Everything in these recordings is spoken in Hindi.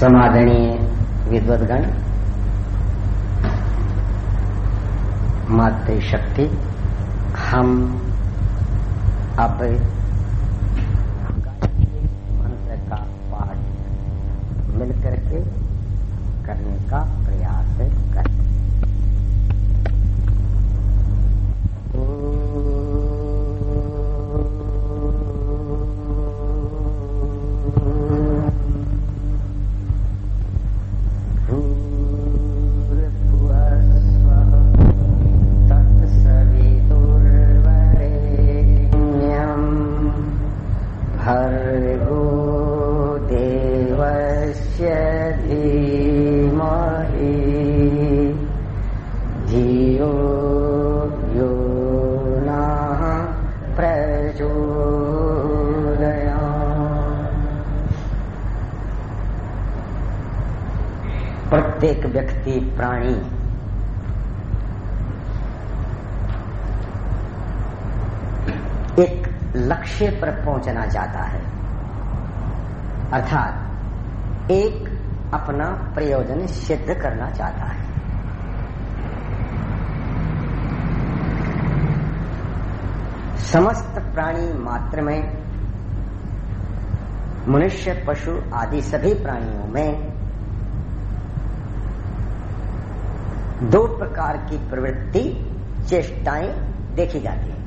समादरणीय विद्वदगण मातृशक्ति हम अब मंत्र का पाठ मिलकर के करने का प्रयास करें लक्ष्य पर पहुँचना चाहता है। अर्थात, एक अपना प्रयोजन सिद्ध करना चाहता है। समस्त प्राणी मात्र में, मनुष्य, पशु आदि सभी प्राणियों में, दो प्रकार की प्रवृत्ति, चेष्टाएँ देखी जाती है।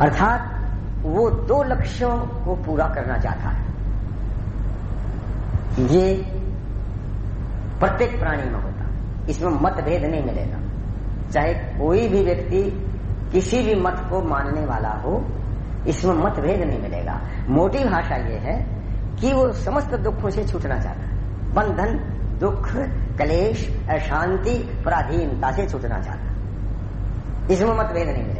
अर्थात वो दो लक्ष्यों को पूरा करना चाहता है। ये प्रत्येक प्राणी में होता इसमें मतभेद नहीं मिलेगा। चाहे कोई भी व्यक्ति किसी भी मत को मानने वाला हो, इसमें मतभेद नहीं मिलेगा। मोटी भाषा ये है कि वो समस्त दुखों से छूटना चाहता है। बंधन, दुख, कलेश, अशांति, पराधीनता से छूटना चाहता है। इसमें मतभेद नहीं मिलेगा।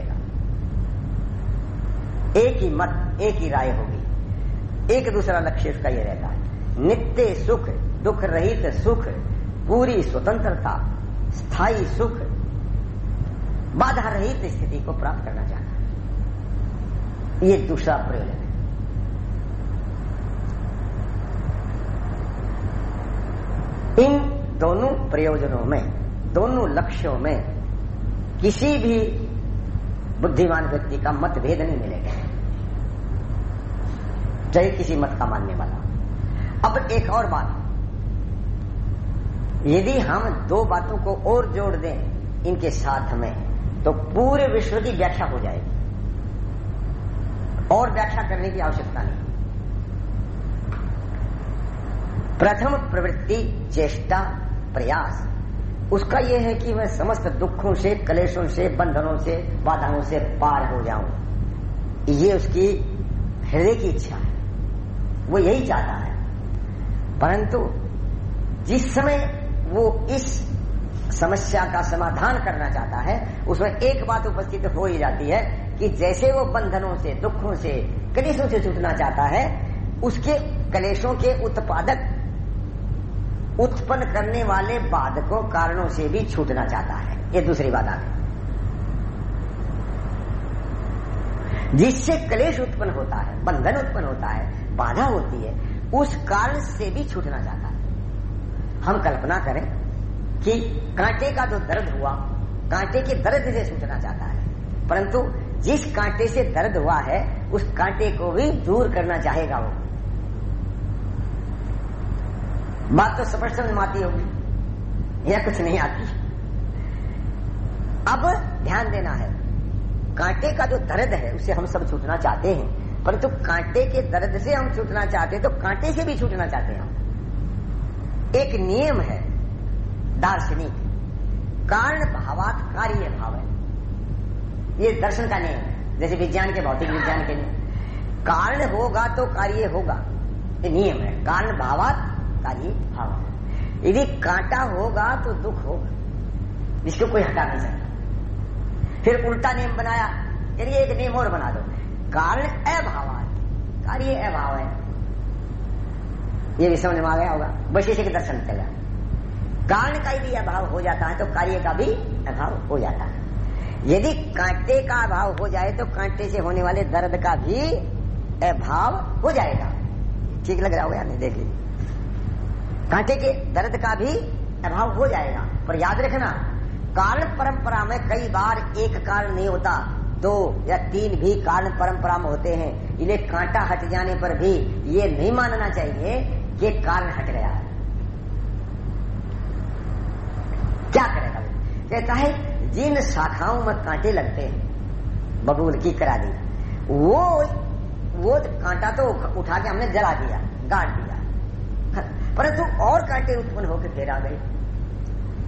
एक ही मत, एक ही राय होगी। एक दूसरा लक्ष्य इसका यह रहता है। नित्य सुख, दुख रहित सुख, पूरी स्वतंत्रता, स्थायी सुख, बाधा रहित स्थिति को प्राप्त करना चाहता है। ये दूसरा प्रयोजन है। इन दोनों प्रयोजनों में, दोनों लक्ष्यों में किसी भी बुद्धिमान व्यक्ति का मतभेद नहीं मिलेगा। चाहे किसी मत का मानने वाला। अब एक और बात। यदि हम दो बातों को और जोड़ दें इनके साथ में तो पूरे विश्व की व्याख्या हो जाएगी। और व्याख्या करने की आवश्यकता नहीं। प्रथम प्रवृत्ति, चेष्टा, प्रयास। उसका यह है कि मैं समस्त दुखों से, कलेशों से, बंधनों से, बाधाओं से पार हो जाऊँ। ये उसकी हृदय की इच्छा है। वो यही चाहता है। परंतु जिस समय वो इस समस्या का समाधान करना चाहता है, उसमें एक बात उपस्थित हो ही जाती है कि जैसे वो बंधनों से, दुखों से, कलेशों से छूटना चाहता है, उसके कलेशों के उत्पादक, उत्पन्न करने वाले बाधकों कारणों से भी छूटना चाहता है। ये दूसरी बात आ गई। जिससे कलेश उत्पन्न होता है, बंधन उत्पन्न होता है बाधा होती है, उस कारण से भी छूटना चाहता है हम कल्पना करें कि कांटे का जो दर्द हुआ, कांटे के दर्द से छूटना चाहता है। परंतु जिस कांटे से दर्द हुआ है, उस कांटे को भी दूर करना चाहेगा वो। बात तो स्पष्ट समझ में आती होगी या कुछ नहीं आती। अब ध्यान देना है, कांटे का जो दर्द है, उसे हम सब छूटना चाहते हैं। परंतु कांटे के दर्द से हम छूटना चाहते हैं तो कांटे से भी छूटना चाहते हैं हम। एक नियम है, दार्शनिक। कारण भावात कार्य भाव है। ये दर्शन का नियम है, जैसे विज्ञान के, भौतिक विज्ञान के नियम। कारण होगा तो कार्य होगा। ये नियम है, कारण भावात कार्य भाव यदि कांटा होगा तो दुख होगा, जिसको कोई हटा नहीं सकता। फिर उल्टा नियम बनाया यदि एक नियम और बना दो। कारण अभाव कार्य अभाव है। ये भी समझ में आ गया होगा वैशेषिक दर्शन चला कारण का यदि अभाव हो जाता है तो कार्य का भी अभाव हो जाता है। यदि कांटे का अभाव हो जाए तो कांटे से होने वाले दर्द का भी अभाव हो जाएगा। ठीक लग रहा होगा नहीं देख लीजिए कांटे के दर्द का भी अभाव हो जाएगा। पर याद रखना, कारण परंपरा में कई बार एक कारण नहीं होता। दो या तीन भी कारण परंपरा में होते हैं। इन्हें कांटा हट जाने पर भी ये नहीं मानना चाहिए कि कारण हट गया। है क्या करेगा कहता है, जिन शाखाओं में कांटे लगते हैं, बबूल की करा दी, वो वो कांटा तो उठा के हमने जला दिया, गाड़ दिया। परंतु और कांटे उत्पन्न होकर फिर आ गए।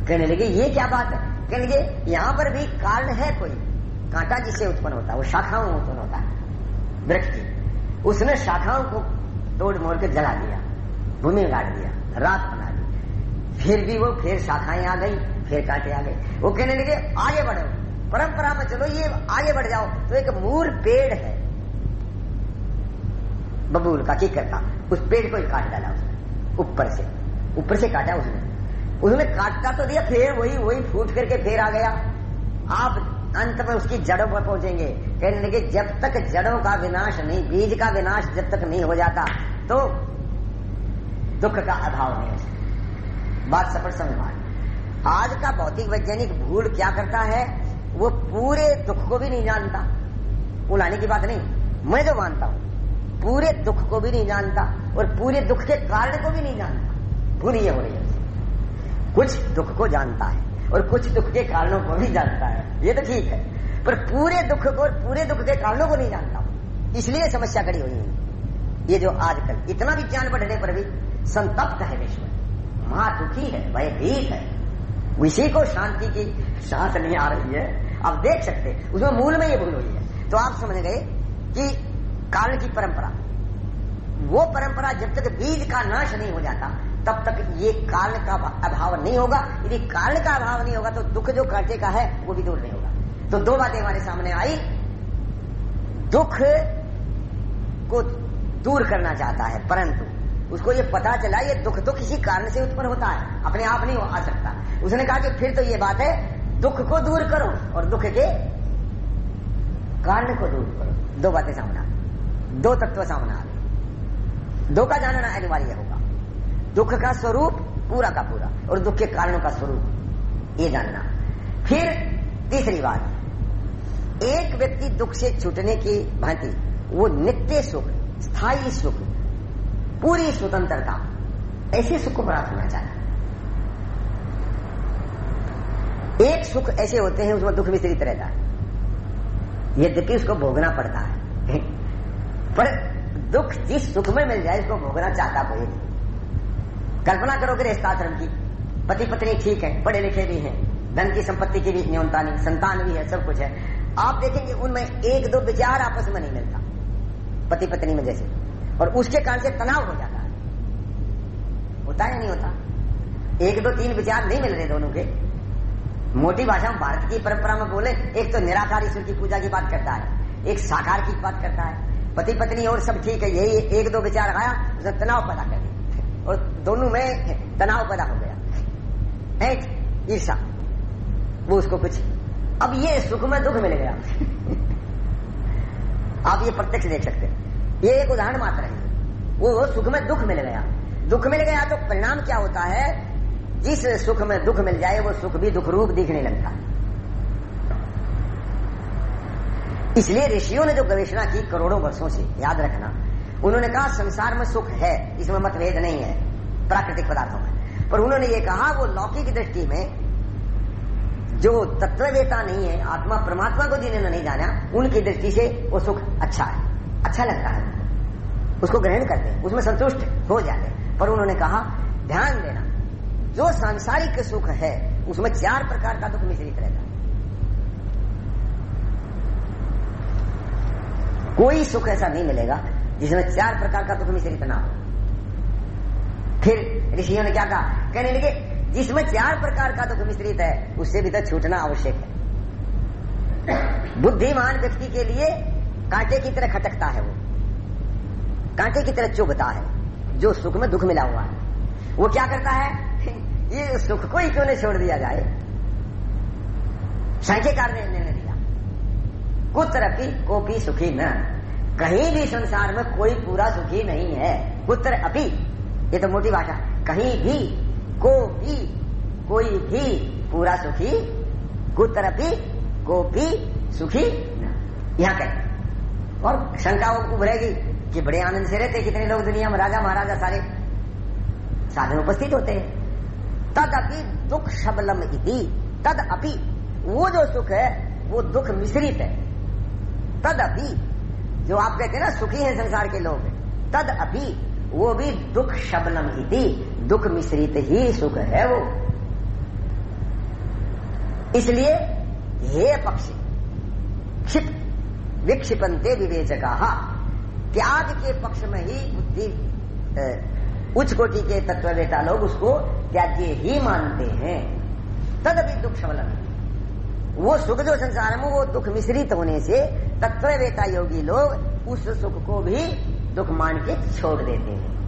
कहने लगे, ये क्या बात है? कहने लगे, यहाँ पर भी कारण है कोई? कांटा जिससे उत्पन्न होता है, वो शाखाओं में उत्पन्न होता है, वृक्ष की। उसने शाखाओं को तोड़ मोड़ के जला दिया, भूमि गाड़ दिया रात बना दी। फिर भी वो, फिर शाखाएँ आ गई, फिर कांटे आ गए। वो कहने लगे, आगे बढ़ो, परंपरा में चलो, ये आगे बढ़ जाओ तो एक मूल पेड़ है। बबूल का की करता उस पेड़ को ही काट डाला उसने, ऊपर से ऊपर से काटा उसने। उसने काटता तो दिया, फिर वही वही फूट करके फिर आ गया। आप अंत में उसकी जड़ों पर पहुँचेंगे। कहने लगे, जब तक जड़ों का विनाश नहीं, बीज का विनाश जब तक नहीं हो जाता तो दुख का अभाव नहीं हो बात सफल समझ आज का भौतिक वैज्ञानिक भूल क्या करता है, वो पूरे दुख को भी नहीं जानता। उलाने की बात नहीं, मैं जो मानता हूँ, पूरे दुख को भी नहीं जानता और पूरे दुख के कारण को भी नहीं जानता। भूल ये हो रही है। कुछ दुख को जानता है। और कुछ दुख के कारणों को भी जानता है। ये तो ठीक है। पर पूरे दुख को और पूरे दुख के कारणों को नहीं जानता। इसलिए समस्या खड़ी हुई है। ये जो आजकल इतना विज्ञान बढ़ने पर भी संतप्त है विश्व। महा दुखी है भयभीत है। उसी को शांति की सांस नहीं आ रही है। आप देख सकते उसमें मूल में ये भूल हुई है। तो आप समझ गए कि कारण की परंपरा। वो परंपरा जब तक बीज का नाश नहीं हो जाता तब तक ये कारण का अभाव नहीं होगा। यदि कारण का अभाव नहीं होगा तो दुख जो कांटे का है, वो भी दूर नहीं होगा। तो दो बातें हमारे सामने आई। दुख को दूर करना चाहता है, परंतु उसको ये पता चला, ये दुख तो किसी कारण से उत्पन्न होता है। अपने आप नहीं आ सकता। उसने कहा कि फिर तो ये बात है, दुख को दूर करो और दुख के कारण को दूर करो। दो बातें सामने दो तत्व सामने आ गए। दो का जानना अनिवार्य होगा। दुख का स्वरूप, पूरा का पूरा, और दुख के कारणों का स्वरूप, ये जानना। फिर तीसरी बात, एक व्यक्ति दुख से छूटने की भांति, वो नित्य सुख, स्थायी सुख, पूरी स्वतंत्रता, ऐसे सुख को प्राप्त होना चाहिए एक सुख ऐसे होते हैं, उसमें दुख मिश्रित रहता है। यद्यपि उसको भोगना पड़ता है। पर दुख जिस सुख में मिल जाए, उसको भोगना चाहता कोई नहीं। कल्पना करो कि रेस्ताश्रम की। पति पत्नी ठीक है, पढ़े लिखे भी हैं, धन की संपत्ति की भी न्यूनता नहीं, संतान भी है, सब कुछ है। आप देखेंगे उनमें एक दो विचार आपस में नहीं मिलता, पति पत्नी में जैसे। और उसके कारण से तनाव हो जाता है। होता या नहीं होता? एक दो तीन विचार नहीं मिल रहे दोनों के। मोटी भाषा में भारत की परंपरा में बोले, एक तो निराकार ईश्वर की पूजा की बात करता है, एक साकार की बात करता है। पति पत्नी और सब ठीक है, यही एक दो विचार आया, उसने तनाव पैदा कर दिया। और दोनों में तनाव पैदा हो गया। ईर्षा वो उसको कुछ, अब ये सुख में दुख मिल गया। आप ये प्रत्यक्ष देख सकते हैं। ये एक उदाहरण मात्र है। वो सुख में दुख मिल गया। दुख मिल गया तो परिणाम क्या होता है? जिस सुख में दुख मिल जाए, वो सुख भी दुख रूप दिखने लगता इसलिए ऋषियों ने जो गवेषणा की करोड़ों वर्षों से, याद रखना उन्होंने कहा, संसार में सुख है, इसमें मतभेद नहीं है, प्राकृतिक पदार्थों में। पर उन्होंने ये कहा, वो लौकिक दृष्टि में जो तत्ववेता नहीं है, आत्मा परमात्मा को जिन्होंने नहीं जाना, उनकी दृष्टि से वो सुख अच्छा है अच्छा लगता है। उसको ग्रहण करते हैं, उसमें संतुष्ट हो जाते हैं। पर उन्होंने कहा, ध्यान देना, जो सांसारिक सुख है, उसमें चार प्रकार का दुख मिश्रित रहता है। कोई सुख ऐसा नहीं मिलेगा जिसमें चार प्रकार का दुख मिश्रित ना हो। फिर ऋषियों ने क्या कहा? कहने लगे, जिसमें चार प्रकार का दुख मिश्रित है, उससे भी तो छूटना आवश्यक है। बुद्धिमान व्यक्ति के लिए कांटे की तरह खटकता है वो। कांटे की तरह चुभता है, जो सुख में दुख मिला हुआ है। वो क्या करता है? ये सुख को ही क्यों नहीं छोड़ दिया जाए? साहित्यकार ने निर्णय कुछ तरफ़ की कोपी सुखी न कहीं भी संसार में कोई पूरा सुखी नहीं है। पुत्र अपी, ये तो मोटी भाषा। कहीं भी, को भी, कोई भी पूरा सुखी कुत्रपि को भी सुखी यहाँ कह और शंका उभरेगी कि बड़े आनंद से रहते, कितने लोग दुनिया में राजा महाराजा सारे साधन उपस्थित होते हैं। तदपि दुख शबलम इति। तद वो जो सुख है, वो दुख मिश्रित है। तदपि जो आप कहते हैं ना, सुखी है संसार के लोग। तद अभी, वो भी दुख शबलम थी दुख मिश्रित ही सुख है वो। इसलिए, हे पक्षी, क्षिप विक्षिपंते विवेचका। त्याग के पक्ष में ही बुद्धि उच्च कोटि के तत्ववेता लोग उसको त्याज्य ही मानते हैं। तदपि दुख सबलन वो सुख जो संसार में, वो दुख मिश्रित होने से तत्ववेता योगी लोग उस सुख को भी दुख मान के छोड़ देते हैं।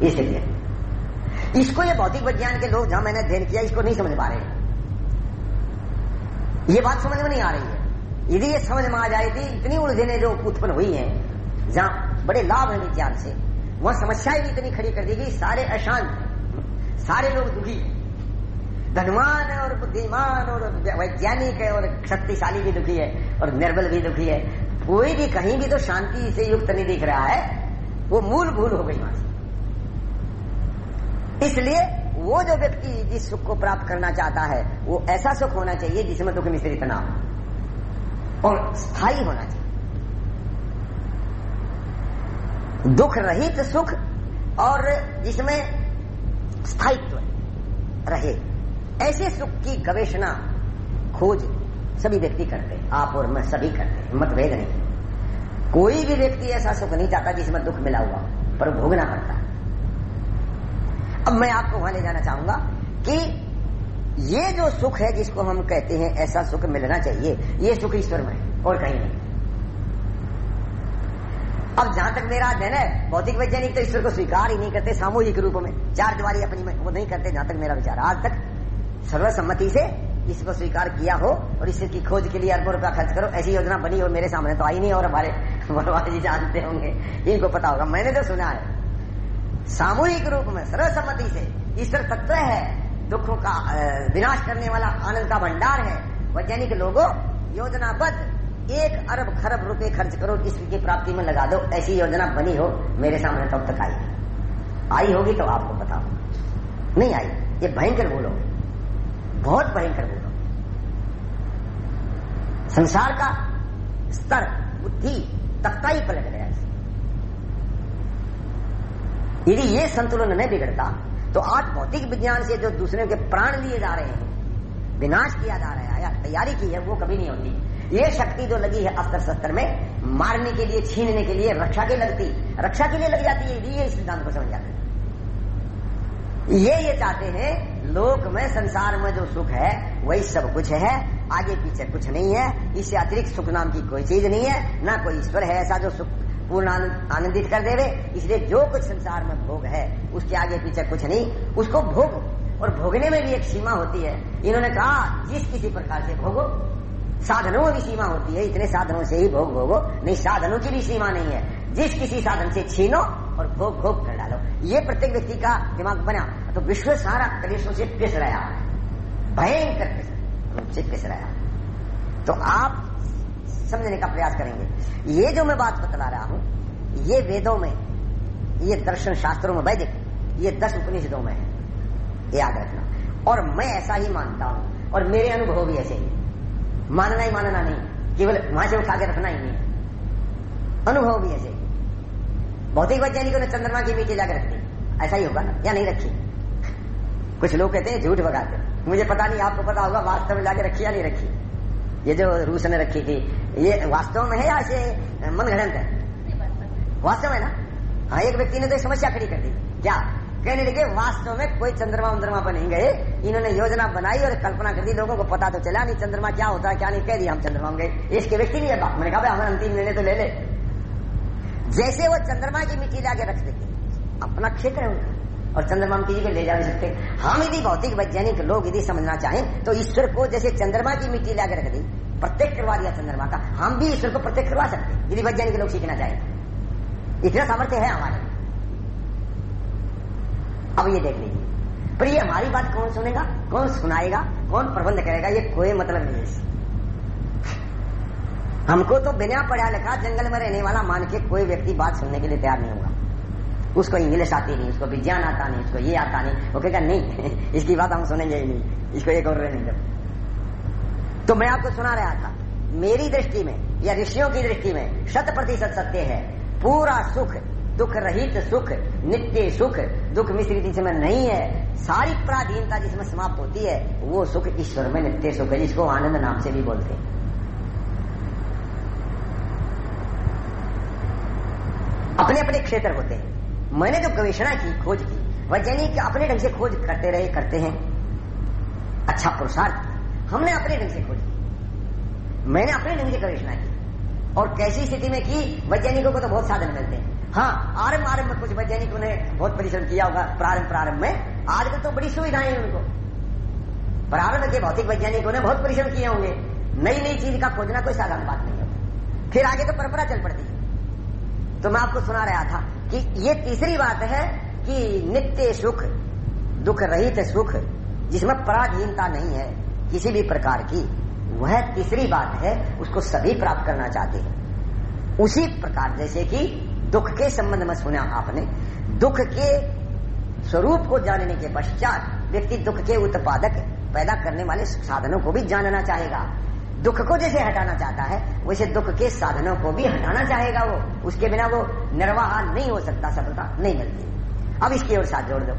इसलिए। इसको ये भौतिक विज्ञान के लोग, जहाँ मैंने अध्ययन किया, इसको नहीं समझ पा रहे ये बात समझ में नहीं आ रही है। यदि ये समझ में आ जाए थी इतनी उलझने जो उत्पन्न हुई हैं, जहाँ बड़े लाभ है विज्ञान से, वह समस्याएँ भी इतनी खड़ी कर दी गई सारे अशांत, सारे लोग दुखी धनवान है और बुद्धिमान और वैज्ञानिक है और शक्तिशाली भी दुखी है और निर्बल भी दुखी है। कोई भी कहीं भी तो शांति से युक्त नहीं दिख रहा है। वो मूल भूल हो गई वहाँ इसलिए वो जो व्यक्ति जिस सुख को प्राप्त करना चाहता है, वो ऐसा सुख होना चाहिए जिसमें दुख मिश्रित ना हो। और स्थायी होना चाहिए। दुख रहित सुख और जिसमें स्थायित्व रहे। ऐसे सुख की गवेषणा, खोज सभी व्यक्ति करते हैं। आप और मैं सभी करते हैं। मतभेद नहीं। कोई भी व्यक्ति ऐसा सुख नहीं चाहता जिसमें दुख मिला हुआ पर भोगना पड़ता अब मैं आपको वहाँ ले जाना चाहूँगा कि ये जो सुख है जिसको हम कहते हैं, ऐसा सुख मिलना चाहिए। ये सुख ईश्वर में है, और कहीं नहीं। अब जहाँ तक मेरा अध्ययन है, भौतिक वैज्ञानिक तो ईश्वर को स्वीकार ही नहीं करते सामूहिक रूप में। चार दिवारी अपनी में वो नहीं करते, जहाँ तक मेरा विचार आज तक सर्वसम्मति से इसको स्वीकार किया हो और ईश्वर की खोज के लिए अरबों रुपया खर्च करो। ऐसी योजना बनी हो, मेरे सामने तो आई नहीं और हमारे भगवान जी जानते होंगे। इनको पता होगा। मैंने तो सुना है। सामूहिक रूप में, सर्वसम्मति से। ईश्वर तत्व है। दुखों का विनाश करने वाला आनंद का भंडार है। वैज्ञानिक लोगों, योजनाबद्ध। एक अरब खरब रुपए खर्च करो ईश्वर की प्राप्ति में लगा दो। ऐसी योजना बनी हो, मेरे सामने तब तक आई। आई होगी तो आपको हो नहीं आई। ये भयंकर बोलो बहुत भयंकर बोलो संसार का स्तर, बुद्धि, तख्ता ही पलट गया यदि ये संतुलन नहीं बिगड़ता तो आज भौतिक विज्ञान से जो दूसरे के प्राण लिए जा रहे हैं, विनाश किया जा रहा है, या तैयारी की है, वो कभी नहीं होती। ये शक्ति जो लगी है अस्त्र शस्त्र में, मारने के लिए, छीनने के लिए, रक्षा के लगती, रक्षा के लिए लग जाती है ये इस सिद्धांत को समझ जाते ये ये चाहते हैं लोक में, संसार में जो सुख है, वही सब कुछ है। आगे पीछे कुछ नहीं है। इससे अतिरिक्त सुख नाम की कोई चीज़ नहीं है। ना कोई ईश्वर है ऐसा जो सुख पूर्ण आनंदित कर देवे। इसलिए जो कुछ संसार में भोग है, उसके आगे पीछे कुछ नहीं। उसको भोगो। और भोगने में भी एक सीमा होती है। इन्होंने कहा, जिस किसी प्रकार से भोगो, साधनों की सीमा होती है। इतने साधनों से ही भोग भोगो। नहीं, साधनों की भी सीमा नहीं है। जिस किसी साधन से छीनो और भोग भोग कर डालो। ये प्रत्येक व्यक्ति का दिमाग बना तो विश्व सारा कलेशों से पिस रहा है। भयंकर से पिस रहा तो आप समझने का प्रयास करेंगे। ये जो मैं बात बतला रहा हूँ, ये वेदों में, ये दर्शन शास्त्रों में, वैदिक, ये दस उपनिषदों में है। याद रखना। और मैं ऐसा ही मानता हूँ, और मेरे अनुभव भी ऐसे ही। मानना ही मानना नहीं, केवल वहाँ से उठा के रखना ही नहीं। अनुभव भी ऐसे भौतिक वैज्ञानिकों ने चंद्रमा की नीचे जाकर रखी। ऐसा ही होगा ना? या नहीं रखी? कुछ लोग कहते हैं झूठ बगाते मुझे पता नहीं, आपको पता होगा, वास्तव में जाके रखी या नहीं रखी? ये जो रूस ने रखी थी, ये वास्तव में है या ऐसे मन घड़ंत है? वास्तव में ना? हाँ एक व्यक्ति ने तो समस्या खड़ी कर दी। क्या? कहने लगे, वास्तव में कोई चंद्रमा उन्द्रमा पर नहीं गए। इन्होंने योजना बनाई और कल्पना कर दी, लोगों को पता तो चला नहीं चंद्रमा क्या होता है, क्या नहीं, कह दिया हम चंद्रमा गए इसके व्यक्ति नहीं है बात मैंने कहा हमें अंतिम निर्णय तो ले ले। जैसे वो चंद्रमा की मिट्टी लाके रख देते अपना क्षेत्र है उनका। और चंद्रमा हम किसी को ले जा नहीं सकते। हम यदि भौतिक वैज्ञानिक लोग यदि समझना चाहें तो ईश्वर को जैसे चंद्रमा की मिट्टी लाके रख दी, प्रत्येक करवा दिया चंद्रमा का, हम भी ईश्वर को प्रत्येक करवा सकते यदि वैज्ञानिक लोग सीखना चाहें। इतना सामर्थ्य है हमारे अब ये देख लीजिए। पर ये हमारी बात कौन सुनेगा, कौन सुनाएगा, कौन प्रबंध करेगा, ये कोई मतलब नहीं है। हमको तो बिना पढ़ा लिखा जंगल में रहने वाला मान के कोई व्यक्ति बात सुनने के लिए तैयार नहीं होगा। उसको इंग्लिश आती नहीं, उसको विज्ञान आता नहीं, उसको ये आता नहीं। वो कहेगा, नहीं, इसकी बात हम सुनेंगे ही नहीं, इसको एक और नहीं जब तो मैं आपको सुना रहा था, मेरी दृष्टि में या ऋषियों की दृष्टि में शत प्रतिशत सत्य है, पूरा सुख, दुख रहित सुख, नित्य सुख, दुख मिश्रित जिसमें नहीं है, सारी पराधीनता जिसमें समाप्त होती है, वो सुख ईश्वर में नित्य सुख है, जिसको आनंद नाम से भी बोलते हैं। अपने अपने क्षेत्र होते हैं। मैंने जो गवेषणा की, खोज की वैज्ञानिक अपने ढंग से खोज करते रहे, करते हैं। अच्छा पुरुषार्थ, हमने अपने ढंग से खोज की। मैंने अपने ढंग से गवेषणा की। और कैसी स्थिति में की वैज्ञानिकों को तो बहुत साधन मिलते हैं। हाँ आरंभ आरंभ में कुछ वैज्ञानिकों ने बहुत परिश्रम किया होगा प्रारंभ प्रारंभ में आजकल तो बड़ी सुविधाएँ हैं उनको। प्रारंभ के भौतिक वैज्ञानिकों ने बहुत परिश्रम किए होंगे। नई नई चीज़ का खोजना कोई साधारण बात नहीं होती। फिर आगे तो परंपरा चल पड़ती है। तो मैं आपको सुना रहा था कि ये तीसरी बात है कि नित्य सुख, दुख रहित सुख, जिसमें पराधीनता नहीं है, किसी भी प्रकार की, वह तीसरी बात है, उसको सभी प्राप्त करना चाहते हैं। उसी प्रकार जैसे कि दुख के संबंध में सुना आपने, दुख के स्वरूप को जानने के पश्चात व्यक्ति दुख के उत्पादक पैदा करने वाले साधनों को भी जानना चाहेगा। दुख को जैसे हटाना चाहता है, वैसे दुख के साधनों को भी हटाना चाहेगा वो। उसके बिना वो निर्वाह नहीं हो सकता, सफलता नहीं मिलती। अब इसकी ओर साथ जोड़ दो।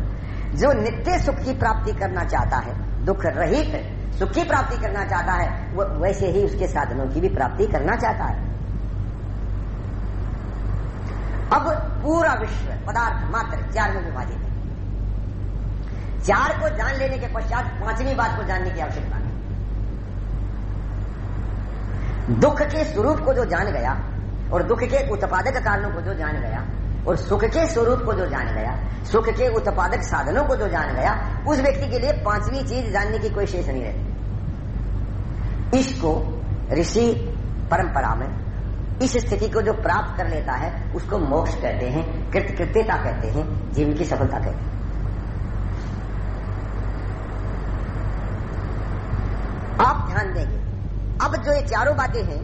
जो नित्य सुख की प्राप्ति करना चाहता है, दुख रहित सुख की प्राप्ति करना चाहता है, वो वैसे ही उसके साधनों की भी प्राप्ति करना चाहता है। अब पूरा विश्व पदार्थ मात्र चार में विभाजित है। चार को जान लेने के पश्चात पांचवी बात को जानने की आवश्यकता नहीं दुख के स्वरूप को जो जान गया, और दुख के उत्पादक कारणों को जो जान गया, और सुख के स्वरूप को जो जान गया, सुख के उत्पादक साधनों को जो जान गया, उस व्यक्ति के लिए पांचवी चीज़ जानने की कोई शेष नहीं रहती। इसको ऋषि परंपरा में इस स्थिति को जो प्राप्त कर लेता है, उसको मोक्ष कहते हैं, कृतकृत्यता कहते हैं, जीवन की सफलता कहते हैं। आप ध्यान देंगे। अब जो ये चारों बातें हैं,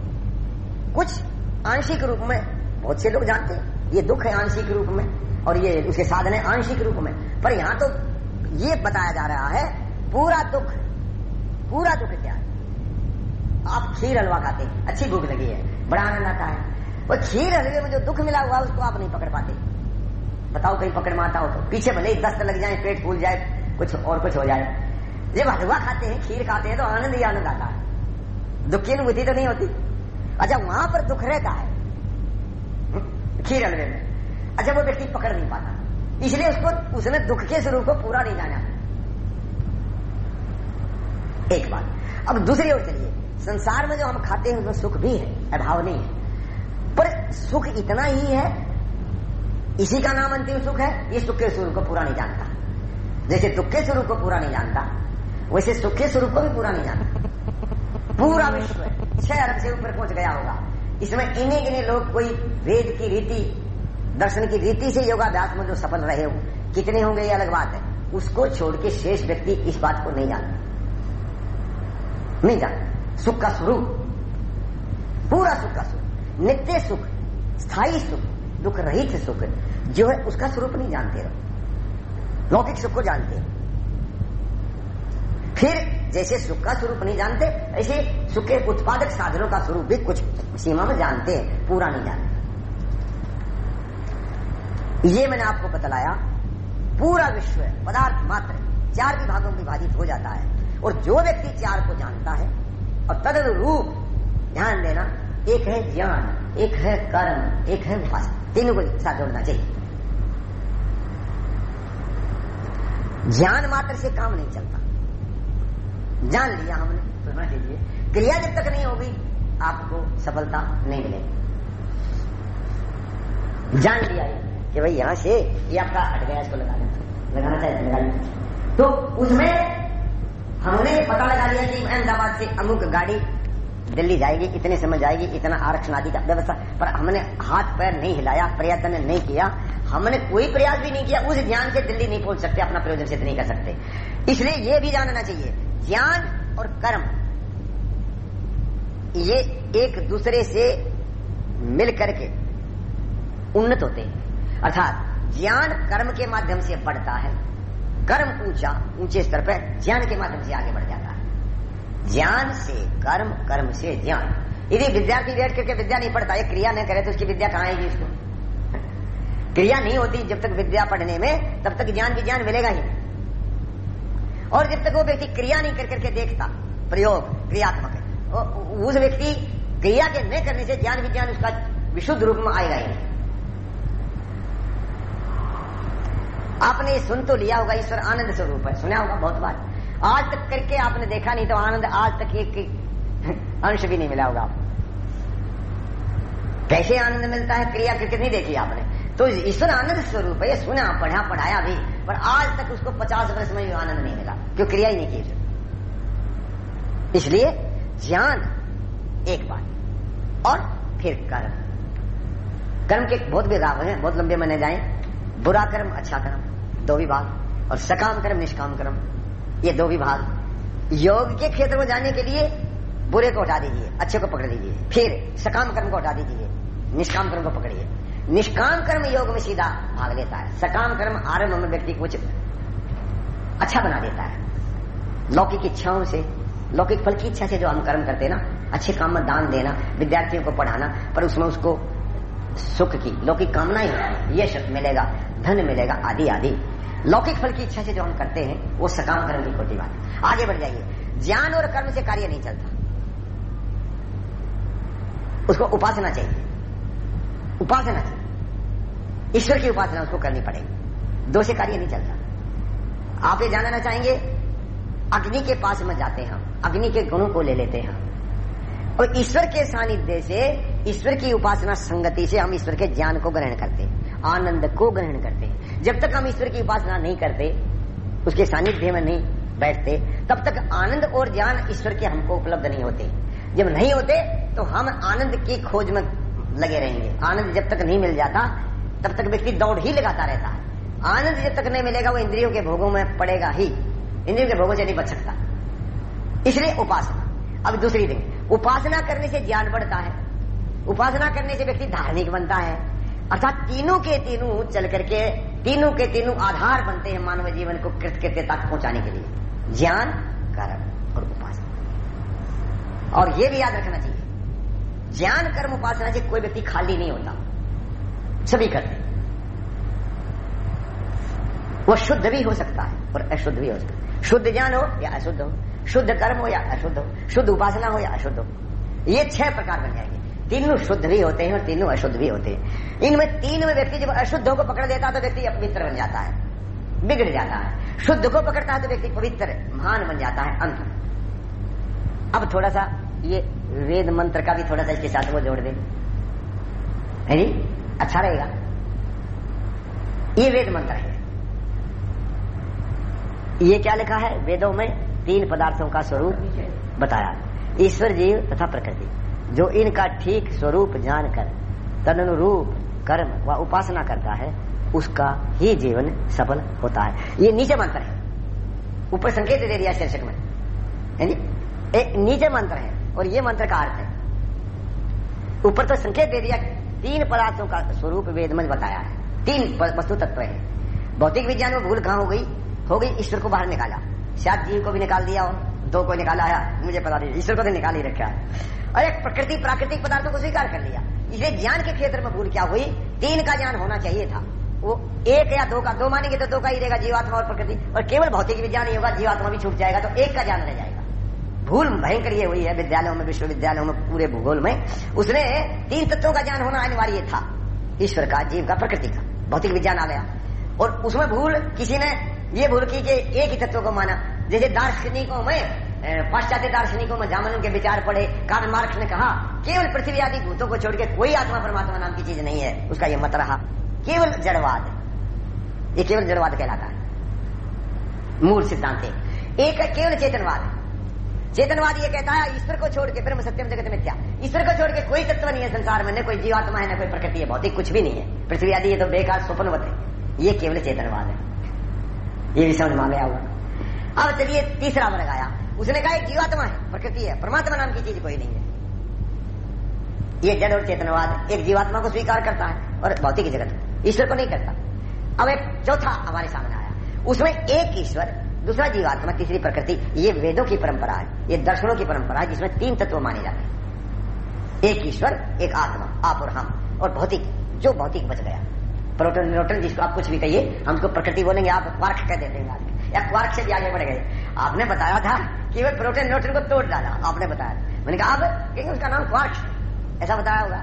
कुछ आंशिक रूप में, बहुत से लोग जानते हैं, ये दुख है आंशिक रूप में, और ये उसके साधन है आंशिक रूप में। पर यहाँ तो ये बताया जा रहा है, पूरा दुख पूरा दुख क्या है? आप खीर हलवा खाते हैं, अच्छी भूख लगी है, बड़ा आनंद आता है। वो खीर हलवे में जो दुख मिला हुआ, उसको आप नहीं पकड़ पाते। बताओ कहीं पकड़ में आता हो तो पीछे भले ही दस्त लग जाए, पेट फूल जाए, कुछ और कुछ हो जाए। जब हलवा खाते हैं, खीर खाते हैं तो आनंद ही आनंद आता है। दुख की अनुभूति तो नहीं होती। अच्छा वहाँ पर दुख रहता है। खीर हलवे में। अच्छा वो व्यक्ति पकड़ नहीं पाता। इसलिए उसको उसने दुख के स्वरूप को पूरा नहीं जाना। एक बात। अब दूसरी ओर चलिए। संसार में जो हम खाते हैं उसमें सुख भी है, अभाव नहीं है। पर सुख इतना ही है, इसी का नाम अंतिम सुख है, ये सुख के स्वरूप को पूरा नहीं जानता। जैसे दुख के स्वरूप को पूरा नहीं जानता, वैसे सुख के स्वरूप को भी पूरा नहीं जानता। पूरा विश्व छह अरब से ऊपर पहुँच गया होगा। इसमें इन्हीं गिने लोग कोई वेद की रीति, दर्शन की रीति से योगाभ्यास में जो सफल रहे हो, कितने होंगे ये अलग बात है। उसको छोड़ के शेष व्यक्ति इस बात को नहीं जानता। नहीं जानता। सुख का स्वरूप। पूरा सुख का सुख नित्य सुख, स्थायी सुख दुख रहित सुख, जो है उसका स्वरूप नहीं जानते। लौकिक सुख को जानते। फिर जैसे सुख का स्वरूप नहीं जानते, ऐसे सुख के उत्पादक साधनों का स्वरूप भी कुछ सीमा में जानते हैं, पूरा नहीं जानते। ये मैंने आपको बतलाया, पूरा विश्व पदार्थ मात्र चार विभागों में विभाजित हो जाता है, और जो व्यक्ति चार को जानता है, और तद रूप ध्यान देना, एक है ज्ञान, एक है कर्म, एक है उपासना, तीनों को साथ जोड़ना चाहिए। ज्ञान मात्र से काम नहीं चलता। जान लिया हमने। तो समझ लीजिए क्रिया जब तक नहीं होगी, आपको सफलता नहीं मिलेगी। जान लिया कि भाई यहाँ से ये आपका हट गया इसको लगा देना लगाना चाहिए लगाइए तो उसमें हमने पता लगा लिया कि अहमदाबाद से अमुक गाड़ी दिल्ली जाएगी, इतने समय जाएगी, इतना आरक्षण आदि का व्यवस्था। पर हमने हाथ पैर नहीं हिलाया, प्रयत्न नहीं किया। हमने कोई प्रयास भी नहीं किया, उस ध्यान से दिल्ली नहीं पहुँच सकते, अपना प्रयोजन सिद्ध नहीं कर सकते। इसलिए ये भी जानना चाहिए ज्ञान और कर्म, ये एक दूसरे से मिल करके उन्नत होते हैं। अर्थात, ज्ञान कर्म के माध्यम से बढ़ता है। कर्म ऊँचा, ऊँचे स्तर पर ज्ञान के माध्यम से आगे बढ़ जाता है। ज्ञान से कर्म कर्म से ज्ञान। यदि विद्यार्थी बैठ करके विद्या नहीं पढ़ता है क्रिया नहीं करे तो उसकी विद्या कहाँ आएगी उसको? क्रिया नहीं होती जब तक विद्या पढ़ने में, तब तक ज्ञान विज्ञान मिलेगा ही और जब तक वो व्यक्ति क्रिया नहीं कर करके देखता, प्रयोग, क्रियात्मक उस व्यक्ति क्रिया के न करने से ज्ञान विज्ञान उसका विशुद्ध रूप में आएगा ही आपने सुन तो लिया होगा, ईश्वर आनंद स्वरूप है, सुना होगा बहुत बार। आज तक करके आपने देखा नहीं तो आनंद आज तक एक अंश भी नहीं मिला होगा आपको। कैसे आनंद मिलता है? क्रिया करके नहीं देखी आपने। तो ईश्वर आनंद स्वरूप है सुना, पढ़ा, पढ़ाया भी। पर आज तक उसको पचास वर्ष में आनंद नहीं मिला, क्यों क्रिया ही नहीं की इसलिए ज्ञान एक बात, और फिर कर्म। कर्म के बहुत विभाग हैं, बहुत लंबे मने जाए। बुरा कर्म अच्छा कर्म, दो विभाग, और सकाम कर्म, निष्काम कर्म, ये दो विभाग। योग के क्षेत्र में जाने के लिए बुरे को हटा दीजिए, अच्छे को पकड़ लीजिए, फिर सकाम कर्म को हटा दीजिए, निष्काम कर्म को पकड़िए। निष्काम कर्म योग में सीधा भाग लेता है। सकाम कर्म आरंभ में व्यक्ति कुछ अच्छा बना देता है। लौकिक इच्छाओं से, लौकिक फल की इच्छा से जो हम कर्म करते हैं ना, अच्छे काम में दान देना, विद्यार्थियों को पढ़ाना, पर उसमें उसको सुख की, लौकिक कामनाएँ यश मिलेगा, धन मिलेगा, आदि आदि। लौकिक फल की इच्छा से जो हम करते हैं, वो सकाम कर्म की खोटी बात आगे बढ़ जाइए। ज्ञान और कर्म से कार्य नहीं चलता। उसको उपासना चाहिए। उपासना चाहिए। ईश्वर की उपासना उसको करनी पड़ेगी। दो से कार्य नहीं चलता। आप ये जानना चाहेंगे, अग्नि के पास में जाते हैं अग्नि के गुणों को ले लेते हैं और ईश्वर के सानिध्य से, ईश्वर की उपासना संगति से हम ईश्वर के ज्ञान को ग्रहण करते हैं, आनंद को ग्रहण करते जब तक हम ईश्वर की उपासना नहीं करते, उसके सानिध्य में नहीं बैठते, तब तक आनंद और ज्ञान ईश्वर के हमको उपलब्ध नहीं होते। जब नहीं होते तो हम आनंद की खोज में लगे रहेंगे। आनंद जब तक नहीं मिल जाता तब तक व्यक्ति दौड़ ही लगाता रहता है। आनंद जब तक नहीं मिलेगा, वो इंद्रियों के भोगों में पड़ेगा ही। इंद्रियों के भोगों से नहीं बच सकता। इसलिए उपासना। अब दूसरी दिन उपासना करने से ज्ञान बढ़ता है। उपासना करने से व्यक्ति धार्मिक बनता है। अर्थात तीनों के तीनों चल करके, तीनों के तीनों आधार बनते हैं मानव जीवन को कृतकृत्य तक पहुँचाने के लिए। ज्ञान, कर्म और उपासना। और यह भी याद रखना चाहिए। ज्ञान, कर्म, उपासना से कोई व्यक्ति खाली नहीं होता। सभी करते हैं। वो शुद्ध भी हो सकता है और अशुद्ध भी हो सकता है। शुद्ध ज्ञान हो या अशुद्ध हो, शुद्ध कर्म हो या अशुद्ध हो, शुद्ध उपासना हो या अशुद्ध हो। ये छह प्रकार बन जाएँगे। तीनों शुद्ध भी होते हैं और तीनों अशुद्ध भी होते हैं। इनमें तीन में व्यक्ति जब अशुद्धों को पकड़ देता है तो व्यक्ति अपवित्र बन जाता है, बिगड़ जाता है। शुद्ध को पकड़ता है तो व्यक्ति पवित्र, महान बन जाता है, अंत। अब थोड़ा सा ये वेद मंत्र का भी थोड़ा सा इसके साथ वो जोड़ दे। अच्छा रहेगा। ये वेद मंत्र है। ये क्या लिखा है? वेदों में तीन पदार्थों का स्वरूप बताया। ईश्वर जीव तथा प्रकृति। जो इनका ठीक स्वरूप जानकर, तदनुरूप कर्म व उपासना करता है, उसका ही जीवन सफल होता है। ये नीचे मंत्र है। ऊपर संकेत दे दिया शीर्षक में। नीचे मंत्र है और ये मंत्र का अर्थ है। ऊपर तो संकेत दे दिया तीन पदार्थों का स्वरूप वेद में बताया है। तीन वस्तु तत्व है। भौतिक विज्ञान में भूल कहाँ हो गई? हो गई ईश्वर को बाहर निकाला। शायद जीव को भी निकाल दिया और दो को निकाला है, मुझे पता नहीं, ईश्वर को तो निकाल ही रखा है। और एक प्रकृति, प्राकृतिक पदार्थों को स्वीकार कर लिया। इसलिए ज्ञान के क्षेत्र में भूल क्या हुई? तीन का ज्ञान होना चाहिए था। वो एक या दो का, दो मानेंगे तो दो का ही रहेगा जीवात्मा और प्रकृति। और केवल भौतिक विज्ञान ही होगा, जीवात्मा भी छूट जाएगा तो एक का ज्ञान रह जाएगा। भूल भयंकर ये हुई है, विद्यालयों में, विश्वविद्यालयों में, पूरे भूगोल में। उसने तीन तत्वों का ज्ञान होना अनिवार्य था। ईश्वर का, जीव का, प्रकृति का, भौतिक विज्ञान आ गया और उसमें भूल किसी ने ये भूल की कि एक ही तत्व को माना। जैसे दार्शनिकों में पाश्चात्य दार्शनिकों में जामन के विचार पड़े कार्ल मार्क्स ने कहा, केवल पृथ्वी आदि भूतों को छोड़ के कोई आत्मा परमात्मा नाम की चीज़ नहीं है। उसका यह मत रहा। केवल जड़वाद। ये केवल जड़वाद कहलाता है। मूल सिद्धांत एक केवल चेतनवाद। चेतनवाद ये कहता है, ईश्वर को छोड़ के ब्रह्म सत्यम जगत मिथ्या। ईश्वर को छोड़ के कोई तत्व नहीं है संसार में, न कोई जीवात्मा है, न कोई प्रकृति है, भौतिक कुछ भी नहीं है। पृथ्वी आदि ये तो बेकार स्वप्नवत है। ये केवल चेतनवाद है। ये भी समझ में गया हुआ अब चलिए तीसरा वर्ग आया। उसने कहा जीवात्मा है, प्रकृति है, परमात्मा नाम की चीज़ कोई नहीं है। ये जड़ और चेतनवाद एक जीवात्मा को स्वीकार करता है और भौतिक जगत ईश्वर को नहीं करता। अब एक चौथा हमारे सामने आया। उसमें एक ईश्वर दूसरा जीवात्मा तीसरी प्रकृति, ये वेदों की परंपरा है, ये दर्शनों की परंपरा है, जिसमें तीन तत्व माने जाते हैं। एक ईश्वर, एक आत्मा, आप और हम, और भौतिक, जो भौतिक बच गया। प्रोटोन न्यूट्रन जिसको आप कुछ भी कहिए, हम उसको प्रकृति बोलेंगे, आप क्वार्क कह देते हैं या क्वार्क से भी आगे बढ़ गए। आपने बताया था कि वे प्रोटोन न्यूट्रन को तोड़ डाला, आपने बताया। मैंने कहा, अब कहेंगे उसका नाम क्वार्क ऐसा बताया होगा।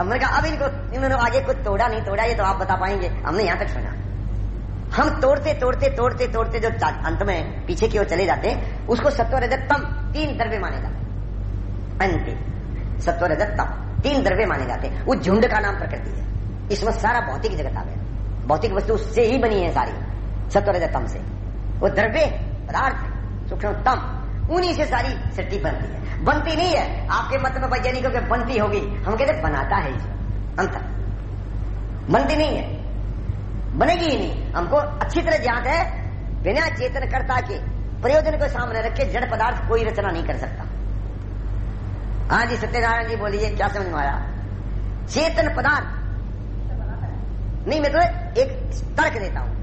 अब मैंने कहा, अब इनको, इन्होंने आगे कुछ तोड़ा नहीं, तोड़ा ये तो आप बता पाएँगे। हमने यहाँ तक सुना। हम तोड़ते तोड़ते तोड़ते तोड़ते जो अंत में पीछे की ओर चले जाते हैं, उसको सत्व रजतम तीन द्रव्य माने जाते अंतिम सत्व रजतम तीन द्रव्य माने जाते हैं। उस झुंड का नाम प्रकृति है। इसमें सारा भौतिक जगत आ गया। भौतिक वस्तु उससे ही बनी है सारी। सत्व रजतम से। वो द्रव्य, पदार्थ सूक्ष्मतम उन्हीं से सारी सृष्टि बनती है। बनती नहीं है। आपके मत में वैज्ञानिकों के बनती होगी। हम कहते बनाता है अंत। बनती नहीं है। बनेगी ही नहीं। हमको अच्छी तरह ज्ञात है, बिना चेतन कर्ता के, प्रयोजन को सामने रखे जड़ पदार्थ कोई रचना नहीं कर सकता। हाँ जी सत्यनारायण जी बोलिए, क्या समझ में आया? चेतन पदार्थ। नहीं, मैं तो एक तर्क देता हूँ।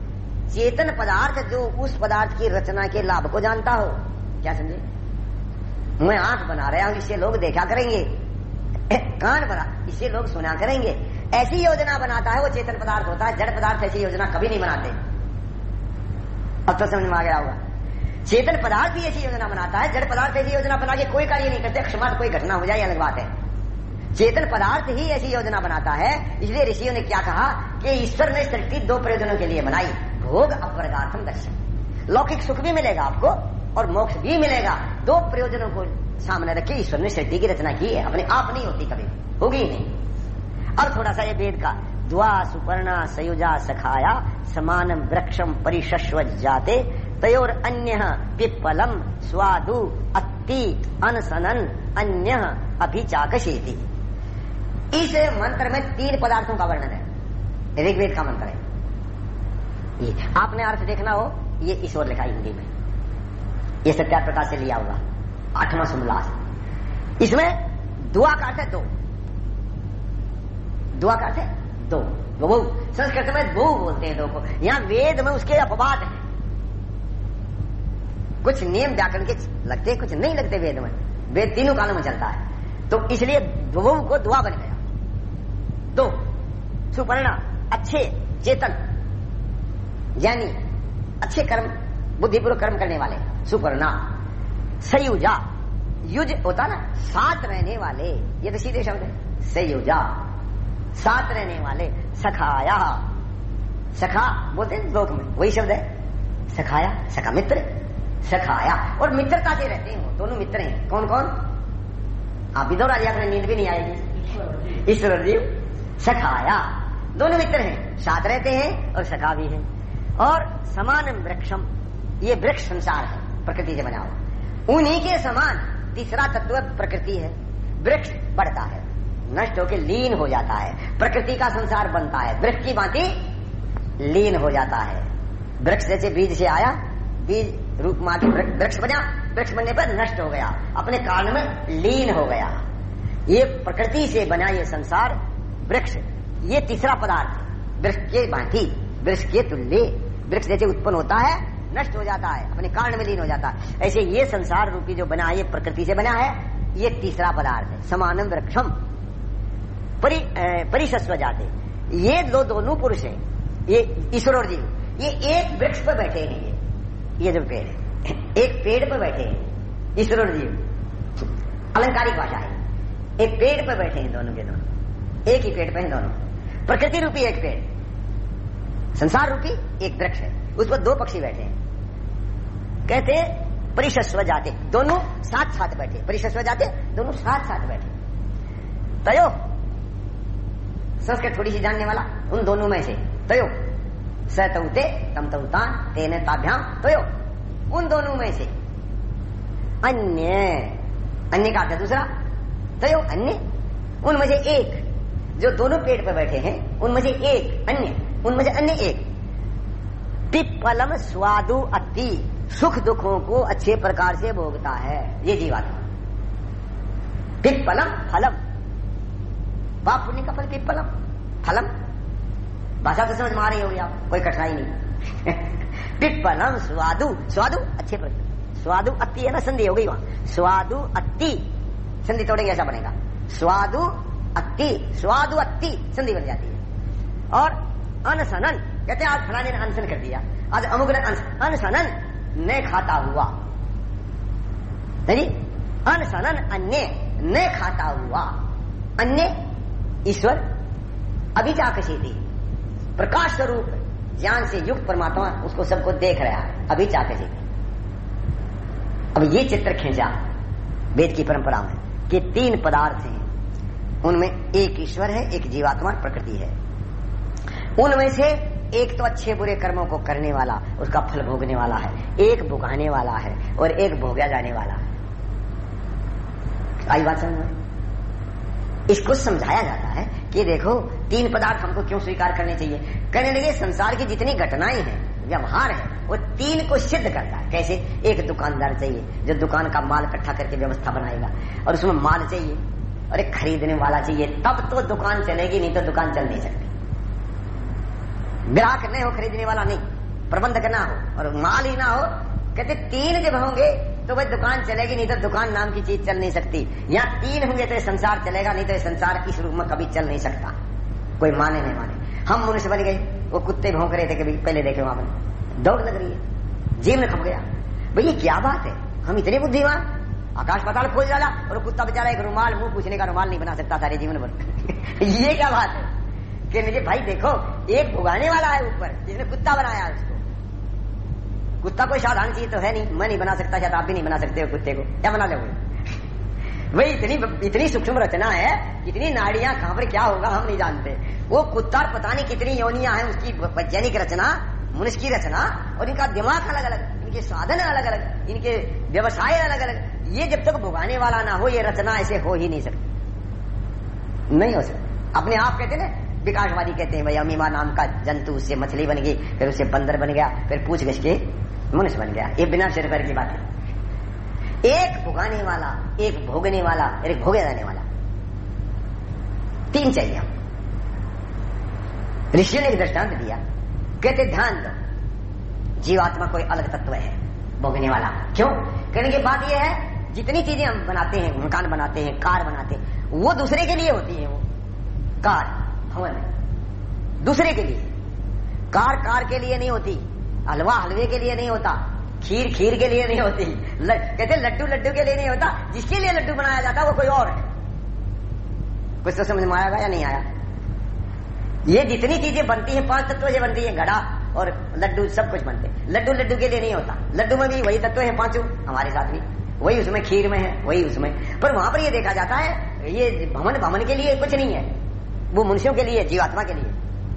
चेतन पदार्थ जो उस पदार्थ की रचना के लाभ को जानता हो। क्या समझे? मैं आँख बना रहा हूँ इससे लोग देखा करेंगे। कान बना इससे लोग सुना करेंगे। ऐसी योजना बनाता है, वो चेतन पदार्थ होता है, जड़ पदार्थ ऐसी योजना कभी नहीं बनाते। अब तो समझ में आ गया होगा। चेतन पदार्थ भी ऐसी योजना बनाता है, जड़ पदार्थ ऐसी योजना बना के कोई कार्य नहीं करते अक्षमात कोई घटना हो जाए, अलग बात है। चेतन पदार्थ ही ऐसी योजना बनाता है, इसलिए ऋषियों ने क्या कहा कि ईश्वर ने सृष्टि दो प्रयोजनों के लिए बनाई, भोग अपवर्गार्थम दर्शन। लौकिक सुख भी मिलेगा आपको, और मोक्ष भी मिलेगा। दो प्रयोजनों को सामने रखे, ईश्वर ने सृष्टि की रचना की है, अपने आप नहीं होती कभी, होगी नहीं। अब थोड़ा सा ये वेद का, द्वा सुपर्णा सयुजा सखाया समानम वृक्षम परिशस्व जाते, तयोर अन्य पिप्पलम स्वादु अति अनसनन अन्य अभिचाकशेति। इस मंत्र में तीन पदार्थों का वर्णन है। ऋग्वेद का मंत्र है। ये आपने अर्थ देखना हो, ये ईश्वर लिखा हिंदी में। ये सत्या प्रकाश से लिया होगा आठवां सुमलास। इसमें दुआ का अर्थ है दो। दुआ का है दो। बहु संस्कृत में बहु बोलते हैं दो को। यहाँ वेद में उसके अपवाद है। कुछ नियम व्याकरण के लगते हैं, कुछ नहीं लगते वेद में। वेद तीनों कालों में चलता है। तो इसलिए बहु को दुआ बन गया। दो। सुपर्णा, अच्छे, चेतन। यानी अच्छे कर्म, बुद्धिपूर्वक कर्म करने वाले। सुपर्णा। सयुजा। युज होता ना, साथ रहने वाले। ये तो सीधे शब्द है। सयुजा। साथ रहने वाले सखाया। सखा बोलते हैं लोक में वही शब्द है। सखाया, सखा मित्र, सखाया। और मित्रता से रहते हैं दोनों मित्र हैं। कौन कौन आप भी दौड़ा लिया नींद भी नहीं आएगी। ईश्वर जी सखाया। दोनों मित्र हैं, साथ रहते हैं और सखा भी है। और समान वृक्षम, ये वृक्ष संसार है, प्रकृति से बना हुआ। उन्हीं के समान तीसरा तत्व प्रकृति है। वृक्ष बढ़ता है। नष्ट होकर लीन हो जाता है। प्रकृति का संसार बनता है। वृक्ष की बाती लीन हो जाता है। वृक्ष जैसे बीज से आया, बीज रूप माटी वृक्ष बना, वृक्ष बनने पर नष्ट हो गया। अपने कारण में लीन हो गया। ये प्रकृति से बना ये संसार, वृक्ष, ये तीसरा पदार्थ। वृक्ष के बांटी वृक्ष के तुल्य। वृक्ष जैसे उत्पन्न होता है, नष्ट हो जाता है। अपने कारण में लीन हो जाता है। ऐसे ये संसार रूपी जो बना है ये प्रकृति से बना है, ये तीसरा पदार्थ है। समानम वृक्षम। परि परिशस्व जाते ये दो दोनों पुरुष हैं। ये ईश्वर जीव। ये एक वृक्ष पर बैठे हैं ये। ये जो पेड़ है। एक पेड़ पर बैठे हैं ईश्वर जीव। अलंकारिक भाषा है। एक पेड़ पर बैठे हैं दोनों के दोनों। एक ही पेड़ पर हैं दोनों। प्रकृति रूपी एक पेड़। संसार रूपी एक वृक्ष है। उस पर दो पक्षी बैठे हैं। कहते परिशस्व जाते दोनों साथ साथ बैठे परिशस्व जाते दोनों साथ साथ बैठे तयो संस्कृत थोड़ी सी जानने वाला, उन दोनों में से। तयो। स तम तौतान तेने ताभ्याम तो उन दोनों में से। अन्य। अन्य का अर्थ दूसरा। तो अन्य। उनमें से एक। जो दोनों पेड़ पर बैठे हैं उनमें से एक। अन्य। उनमें से अन्य एक। पिपलम स्वादु अति। सुख दुखों को अच्छे प्रकार से भोगता है। ये जीवात्मा पिपलम फलम। पाप पुण्य का फल पिप्पलम फलम। भाषा तो समझ में आ रही होगी आप, कोई कठिनाई नहीं। पिप्पलम स्वादु स्वादु अच्छे प्रकार स्वादु अति है ना, संधि हो गई वहाँ। स्वादु अति, संधि तोड़ेंगे ऐसा बनेगा। स्वादु अति स्वादु अति, संधि बन जाती है। और अनसनन, कहते आज फलाने ने अनशन कर दिया। आज अमुक ने अनशनन न खाता हुआ। नहीं अनशनन अन्य न खाता हुआ। अन्य ईश्वर अभिचाकशीति प्रकाश स्वरूप, ज्ञान से युक्त परमात्मा उसको सबको देख रहा है अभिचाकशीति अब ये चित्र खींचा, वेद की परंपरा में, कि तीन पदार्थ हैं। उनमें एक ईश्वर है, एक जीवात्मा, प्रकृति है। उनमें से एक तो अच्छे बुरे कर्मों को करने वाला, उसका फल भोगने वाला है। एक भुगाने वाला है, और एक भोगा जाने वाला है। आई बात समझ इसको समझाया जाता है कि देखो, तीन पदार्थ हमको क्यों स्वीकार करने चाहिए? कहने लगे, संसार की जितनी घटनाएँ हैं, व्यवहार है, वो तीन को सिद्ध करता है। कैसे? एक दुकानदार चाहिए, जो दुकान का माल इकट्ठा करके व्यवस्था बनाएगा। और उसमें माल चाहिए, और एक खरीदने वाला चाहिए, तब तो दुकान चलेगी, नहीं तो दुकान चल नहीं सकती। ग्राहक नहीं हो, खरीदने वाला नहीं। प्रबंधक ना हो, और माल ही ना हो, कहते तीन जब होंगे तो भाई दुकान चलेगी नहीं तो दुकान नाम की चीज़ चल नहीं सकती। यहाँ तीन होंगे तो संसार चलेगा, नहीं तो संसार इस रूप में कभी चल नहीं सकता। कोई माने नहीं माने। हम मनुष्य बन गए, वो कुत्ते भोंक रहे थे कभी, पहले देखे वहाँ पर। दौड़ लग रही है। जीव में खप गया। भाई ये क्या बात है? हम इतने बुद्धिमान। आकाश पाताल खोल डाला और कुत्ता बेचारा एक रुमाल, मुँह पूछने का रुमाल नहीं बना सकता सारे जीवन भर। ये क्या बात है? कि मुझे भाई देखो, एक भुगाने वाला है ऊपर, जिसने कुत्ता बनाया उसको। कुत्ता कोई साधारण चीज़ तो है नहीं। मैं नहीं बना सकता, शायद आप भी नहीं बना सकते हो कुत्ते को। क्या बना लोगे? वही इतनी इतनी सूक्ष्म रचना है, इतनी नाड़ियाँ कहाँ पर क्या होगा हम नहीं जानते। वो कुत्ता पता नहीं कितनी योनिया है, उसकी वैज्ञानिक रचना, मनुष्य की रचना, और इनका दिमाग अलग अलग इनके साधन अलग अलग इनके व्यवसाय अलग अलग ये जब तक भुगाने वाला ना हो, ये रचना ऐसे हो ही नहीं सकती। नहीं हो सकती। अपने आप कहते ना, विकासवादी कहते हैं भाई अमीमा नाम का जंतु, उससे मछली बन गई, फिर उससे बंदर बन गया, फिर पूछ गछ के मनुष्य बन गया। ये बिना सिर की बात है। एक भुगाने वाला, एक भोगने वाला, एक भोगे जाने वाला। तीन चाहिए हम ऋषियों ने एक दृष्टांत दिया। कहते, ध्यान दो। जीवात्मा कोई अलग तत्व है, भोगने वाला। क्यों? कहने की बात यह है, जितनी चीज़ें हम बनाते हैं, मकान बनाते हैं, कार बनाते हैं, वो दूसरे के लिए होती है वो। कार हवन दूसरे के लिए। कार कार के लिए नहीं होती। हलवा हलवे के लिए नहीं होता, खीर खीर के लिए नहीं होती कहते लड्डू लड्डू के लिए नहीं होता, जिसके लिए लड्डू बनाया जाता वो कोई और है। कुछ तो समझ में आएगा या नहीं आया? ये जितनी चीज़ें बनती है, पाँच तत्व बनती है, घड़ा और लड्डू, सब कुछ बनते लड्डू लड्डू के लिए नहीं होता। लड्डू में भी वही तत्व है, पाँचों, हमारे साथ भी। वही उसमें खीर में है, वही उसमें। पर वहाँ पर ये देखा जाता है, ये भवन भवन के लिए कुछ नहीं है। वो मनुष्यों के लिए, जीवात्मा के लिए।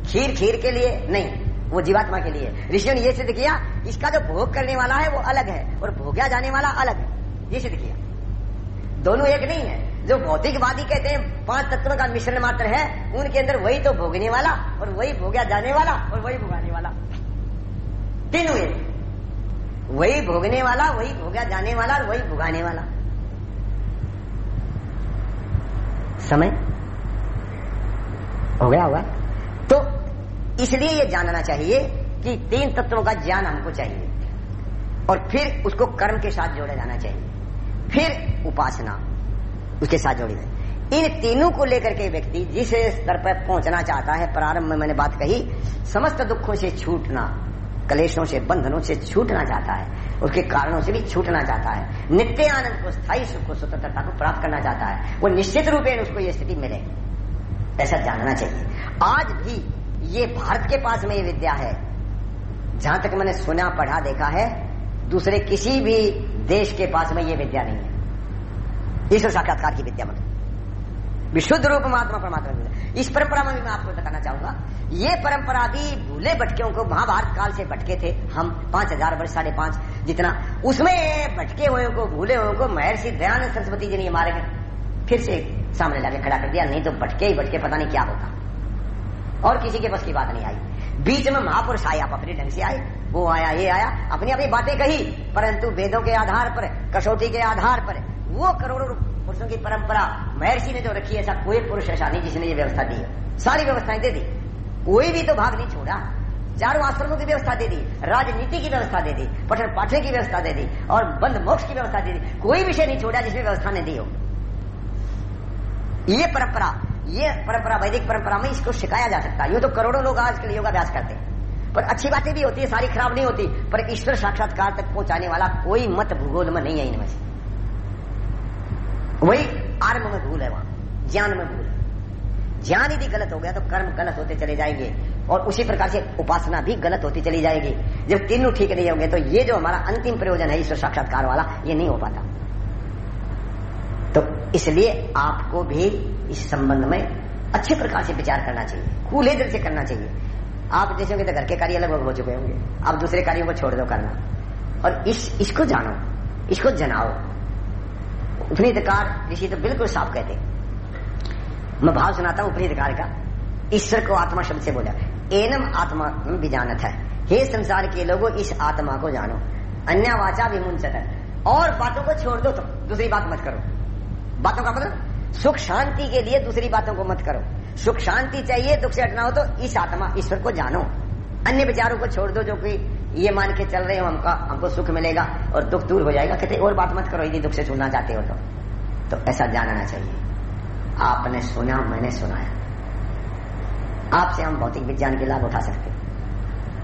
खीर खीर के लिए नहीं। वो जीवात्मा के लिए। ऋषियों ने यह सिद्ध किया, इसका जो भोग करने वाला है वो अलग है, और भोग्या जाने वाला अलग है। ये सिद्ध किया। दोनों एक नहीं है। जो भौतिकवादी कहते हैं, पाँच तत्वों का मिश्रण मात्र है, उनके अंदर वही तो भोगने वाला, और वही भोग्या जाने वाला, और वही भोगाने वाला। तीनों एक। वही भोगने वाला, वही भोग्या जाने वाला, और वही भुगाने वाला। समय? हो गया होगा। तो इसलिए ये जानना चाहिए कि तीन तत्वों का ज्ञान हमको चाहिए। और फिर उसको कर्म के साथ जोड़ा जाना चाहिए। फिर उपासना उसके साथ जोड़ी जाए। इन तीनों को लेकर के व्यक्ति जिस स्तर पर पहुँचना चाहता है, प्रारंभ में मैंने बात कही, समस्त दुखों से छूटना, कलेशों से, बंधनों से छूटना चाहता है। उसके कारणों से भी छूटना चाहता है। नित्य आनंद को स्थायी सुख को, स्वतंत्रता को प्राप्त करना चाहता है। वो निश्चित रूप में उसको ये स्थिति मिले। ऐसा जानना चाहिए। आज भी ये भारत के पास में ये विद्या है। जहाँ तक मैंने सुना, पढ़ा, देखा है, दूसरे किसी भी देश के पास में ये विद्या नहीं है। ईश्वर साक्षात्कार की विद्या मतलब विशुद्ध रूप महात्मा परमात्मा इस परंपरा में भी मैं आपको बताना चाहूँगा, ये परंपरा भी भूले भटकियों को महाभारत काल से भटके थे। हम पाँच हज़ार वर्ष, साढ़े पाँच, जितना उसमें भटके हुए को भूले हुए को महर्षि दयानंद सरस्वती जी ने मारे फिर से सामने लाके खड़ा कर दिया। नहीं तो भटके ही भटके, पता नहीं क्या होता। और किसी के बस की बात नहीं आई। बीच में महापुरुष आए आप अपने ढंग से आए। वो आया, ये आया, अपनी अपनी बातें कही, परंतु वेदों के आधार पर, कसौटी के आधार पर, वो करोड़ों पुरुषों की परंपरा महर्षि ने जो रखी ऐसा कोई पुरुष ऐसा नहीं जिसने ये व्यवस्था दी सारी व्यवस्थाएँ दे दी। कोई भी तो भाग नहीं छोड़ा। चारों आश्रमों की व्यवस्था दे दी, राजनीति की व्यवस्था दे दी पठन पाठन की व्यवस्था दे दी, और बंद मोक्ष की व्यवस्था दे दी। कोई विषय नहीं छोड़ा जिसमें व्यवस्था ने दी हो। ये परंपरा ये परंपरा, वैदिक परंपरा में इसको सिखाया जा सकता है। ये तो करोड़ों लोग आज के लिए योगाभ्यास करते हैं। पर अच्छी बातें भी होती है, सारी खराब नहीं होती, पर ईश्वर साक्षात्कार तक पहुँचाने वाला कोई मत भूगोल में नहीं है इनमें से। वही आर्म में भूल है वहाँ, ज्ञान में भूल है। ज्ञान यदि गलत हो गया तो कर्म गलत होते चले जाएँगे, और उसी प्रकार से उपासना भी गलत होती चली जाएगी। जब तीनों ठीक नहीं होंगे तो ये जो हमारा अंतिम प्रयोजन है ईश्वर साक्षात्कार वाला, ये नहीं हो पाता। इसलिए आपको भी इस संबंध में अच्छे प्रकार से विचार करना चाहिए, खुले दिल से करना चाहिए। आप जैसे होंगे तो घर के कार्य लगभग हो चुके होंगे। आप दूसरे कार्यों को छोड़ दो करना। और इस, इसको जानो, इसको जनाओ। उपनिधिकार ऋषि तो बिल्कुल साफ़ कहते मैं भाव सुनाता हूँ उपनिधिकार का। ईश्वर को आत्मा शब्द से बोला। एनम आत्मा बीजानत है। हे संसार के लोगों, इस आत्मा को जानो। अन्य वाचा विमुंचत और बातों को छोड़ दो तो दूसरी बात मत करो। बातों का मतलब? सुख शांति के लिए दूसरी बातों को मत करो। सुख शांति चाहिए, दुख से हटना हो तो इस आत्मा, ईश्वर को जानो। अन्य विचारों को छोड़ दो जो कि ये मान के चल रहे हो, हमका, हमको सुख मिलेगा और दुख दूर हो जाएगा। कहते, और बात मत करो, यदि दुख से छूटना चाहते हो तो। तो ऐसा जानना चाहिए। आपने सुना, मैंने सुनाया। आपसे हम भौतिक विज्ञान के लाभ उठा सकते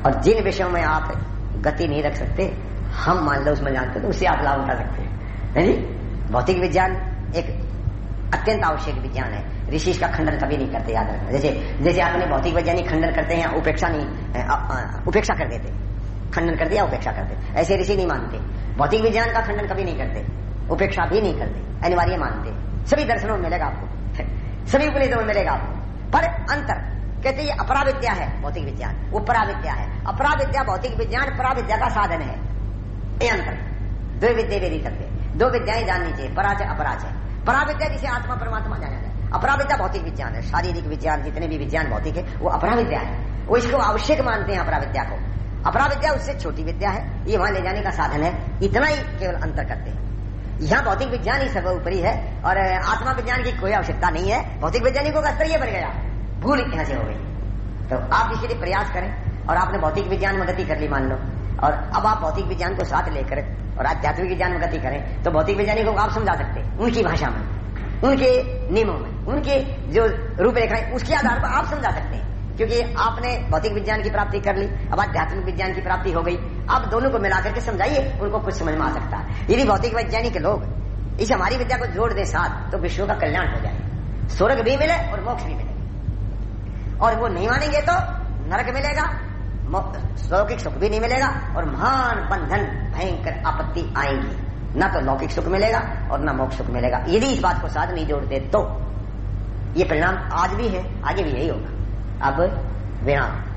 और जिन विषयों में आप गति नहीं रख सकते, हम मान लो उसमें जानते तो उससे आप लाभ उठा सकते हैं। भौतिक विज्ञान एक अत्यंत आवश्यक विज्ञान है। ऋषि इसका खंडन कभी नहीं करते, याद रखना। जैसे जैसे आपने भौतिक वैज्ञानिक खंडन करते हैं, उपेक्षा नहीं उपेक्षा कर देते। खंडन कर दिया, उपेक्षा करते ऐसे ऋषि नहीं मानते। भौतिक विज्ञान का खंडन कभी नहीं करते। उपेक्षा भी नहीं करते। अनिवार्य मानते। सभी दर्शनों में मिलेगा आपको। सभी उपनिषदों में मिलेगा आपको। पर अंतर, कहते ये अपरा विद्या है, भौतिक विज्ञान। वो परा विद्या है। अपरा विद्या भौतिक विज्ञान परा विद्या का साधन है। ये अंतर। दो विद्या दो विद्याएँ जाननी चाहिए। पराच अपराच है परा विद्या जिसे आत्मा परमात्मा जाना जाए अपरा विद्या भौतिक विज्ञान है, शारीरिक विज्ञान, जितने भी विज्ञान भौतिक है, वो अपरा विद्या है। वो इसको आवश्यक मानते हैं अपरा विद्या को। अपरा विद्या उससे छोटी विद्या है, ये वहाँ ले जाने का साधन है। इतना ही केवल अंतर करते हैं। यहाँ भौतिक विज्ञान ही सर्वोपरि है, और आत्मा विज्ञान की कोई आवश्यकता नहीं है। भौतिक वैज्ञानिकों का स्तर ये बन गया। भूल यहाँ से हो गई। तो आप इसके लिए प्रयास करें, और आपने भौतिक विज्ञान में गति कर ली, मान लो। और अब आप भौतिक विज्ञान को साथ लेकर और आध्यात्मिक विज्ञान में गति करें तो भौतिक वैज्ञानिकों को आप समझा सकते हैं। उनकी भाषा में, उनके नियमों में, उनके जो रूपरेखा उसके आधार पर आप समझा सकते हैं। क्योंकि आपने भौतिक विज्ञान की प्राप्ति कर ली, अब आध्यात्मिक विज्ञान की प्राप्ति हो गई। अब दोनों को मिलाकर के समझाइए, उनको कुछ समझ में आ सकता है। यदि भौतिक वैज्ञानिक लोग, इस हमारी विद्या को जोड़ दे साथ तो विश्व का कल्याण हो जाए। स्वर्ग भी मिले और मोक्ष भी मिले। और वो नहीं मानेंगे तो नरक मिलेगा लौकिक सुख भी नहीं मिलेगा और महान बंधन, भयंकर आपत्ति आएँगी। न तो लौकिक सुख मिलेगा और न मोक्ष सुख मिलेगा। यदि इस बात को साथ नहीं जोड़ते तो ये परिणाम आज भी है, आगे भी यही होगा। अब विराम।